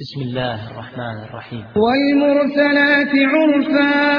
بسم الله الرحمن الرحيم. والمرسلات عرفا.